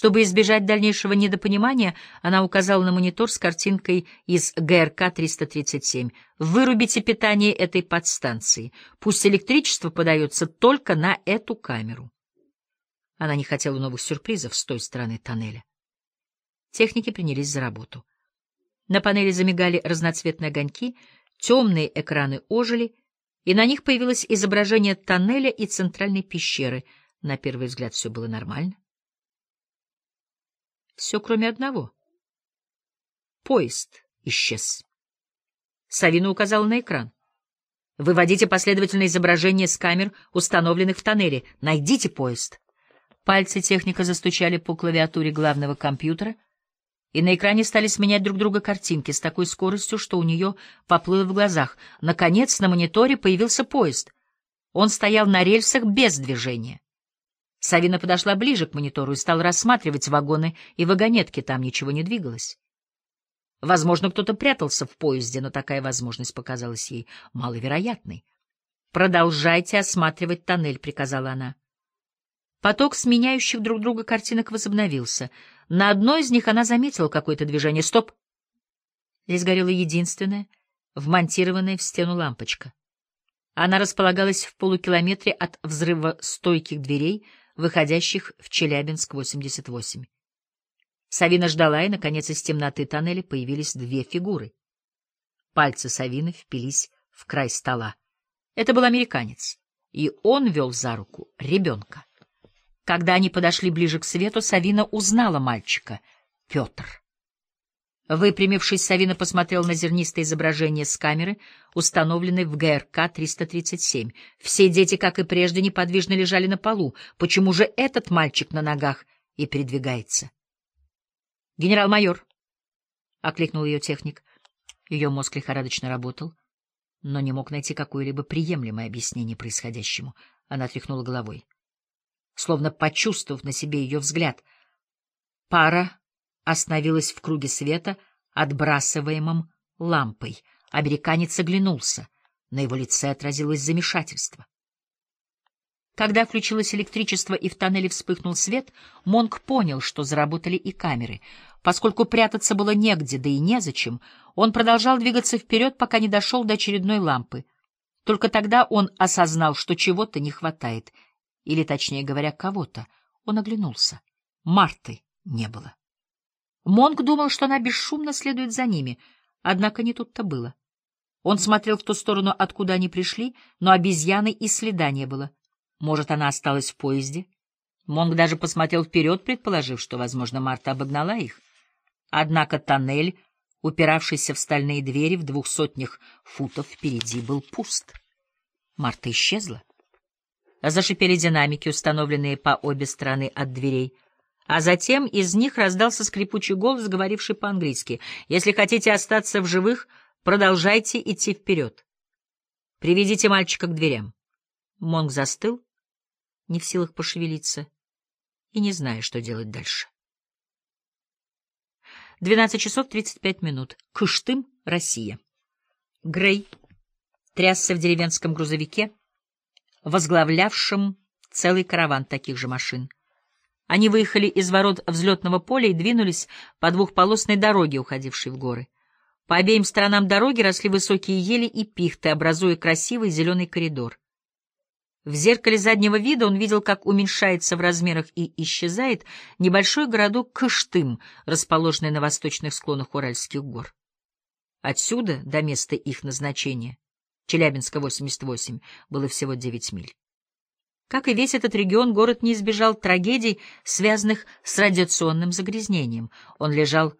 Чтобы избежать дальнейшего недопонимания, она указала на монитор с картинкой из ГРК-337. «Вырубите питание этой подстанции. Пусть электричество подается только на эту камеру». Она не хотела новых сюрпризов с той стороны тоннеля. Техники принялись за работу. На панели замигали разноцветные огоньки, темные экраны ожили, и на них появилось изображение тоннеля и центральной пещеры. На первый взгляд все было нормально. Все, кроме одного. Поезд исчез. Савина указала на экран. Выводите последовательное изображение с камер, установленных в тоннеле. Найдите поезд. Пальцы техника застучали по клавиатуре главного компьютера — и на экране стали сменять друг друга картинки с такой скоростью, что у нее поплыло в глазах. Наконец на мониторе появился поезд. Он стоял на рельсах без движения. Савина подошла ближе к монитору и стала рассматривать вагоны и вагонетки, там ничего не двигалось. Возможно, кто-то прятался в поезде, но такая возможность показалась ей маловероятной. «Продолжайте осматривать тоннель», — приказала она. Поток сменяющих друг друга картинок возобновился. На одной из них она заметила какое-то движение. Стоп! Здесь горела единственная, вмонтированная в стену лампочка. Она располагалась в полукилометре от взрыва стойких дверей, выходящих в Челябинск-88. Савина ждала, и, наконец, из темноты тоннеля появились две фигуры. Пальцы Савины впились в край стола. Это был американец, и он вел за руку ребенка. Когда они подошли ближе к свету, Савина узнала мальчика — Петр. Выпрямившись, Савина посмотрел на зернистое изображение с камеры, установленной в ГРК-337. Все дети, как и прежде, неподвижно лежали на полу. Почему же этот мальчик на ногах и передвигается? «Генерал-майор», — окликнул ее техник. Ее мозг лихорадочно работал, но не мог найти какое-либо приемлемое объяснение происходящему. Она тряхнула головой словно почувствовав на себе ее взгляд. Пара остановилась в круге света, отбрасываемом лампой. Американец оглянулся. На его лице отразилось замешательство. Когда включилось электричество и в тоннеле вспыхнул свет, Монк понял, что заработали и камеры. Поскольку прятаться было негде, да и незачем, он продолжал двигаться вперед, пока не дошел до очередной лампы. Только тогда он осознал, что чего-то не хватает — или, точнее говоря, кого-то. Он оглянулся. Марты не было. Монг думал, что она бесшумно следует за ними, однако не тут-то было. Он смотрел в ту сторону, откуда они пришли, но обезьяны и следа не было. Может, она осталась в поезде? Монг даже посмотрел вперед, предположив, что, возможно, Марта обогнала их. Однако тоннель, упиравшийся в стальные двери в двух сотнях футов впереди, был пуст. Марта исчезла. Зашипели динамики, установленные по обе стороны от дверей. А затем из них раздался скрипучий голос, говоривший по-английски. «Если хотите остаться в живых, продолжайте идти вперед. Приведите мальчика к дверям». Монг застыл, не в силах пошевелиться и не зная, что делать дальше. 12 часов 35 минут. Кыштым, Россия. Грей трясся в деревенском грузовике, возглавлявшим целый караван таких же машин. Они выехали из ворот взлетного поля и двинулись по двухполосной дороге, уходившей в горы. По обеим сторонам дороги росли высокие ели и пихты, образуя красивый зеленый коридор. В зеркале заднего вида он видел, как уменьшается в размерах и исчезает небольшой городок Кыштым, расположенный на восточных склонах Уральских гор. Отсюда до места их назначения Челябинска, 88, было всего 9 миль. Как и весь этот регион, город не избежал трагедий, связанных с радиационным загрязнением. Он лежал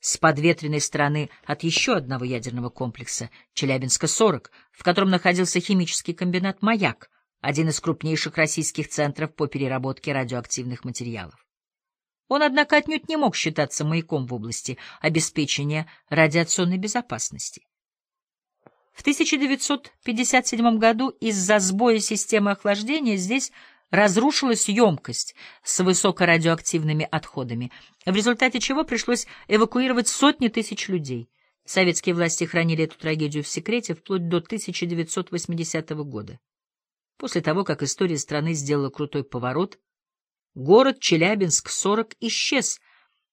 с подветренной стороны от еще одного ядерного комплекса, Челябинска-40, в котором находился химический комбинат «Маяк», один из крупнейших российских центров по переработке радиоактивных материалов. Он, однако, отнюдь не мог считаться маяком в области обеспечения радиационной безопасности. В 1957 году из-за сбоя системы охлаждения здесь разрушилась емкость с высокорадиоактивными отходами, в результате чего пришлось эвакуировать сотни тысяч людей. Советские власти хранили эту трагедию в секрете вплоть до 1980 года. После того, как история страны сделала крутой поворот, Город Челябинск-40 исчез,